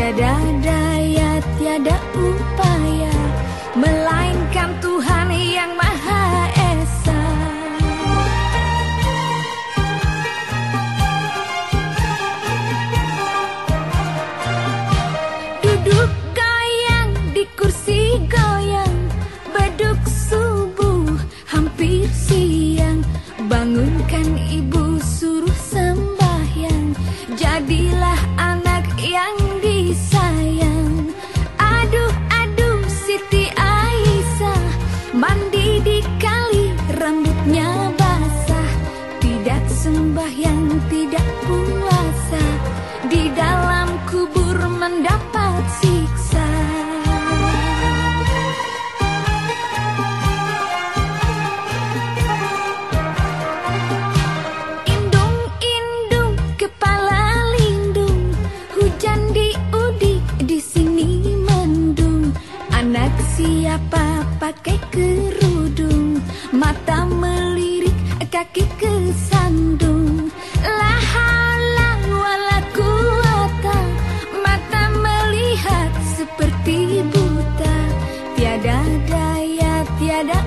Tiada daya, tiada Lembah yang tidak puasa Di dalam kubur mendapat siksa. Indung-indung kepala lindung Hujan diudi di sini mendung. Anak siapa pakai kerudung? Mata melirik kaki tiada daya tiada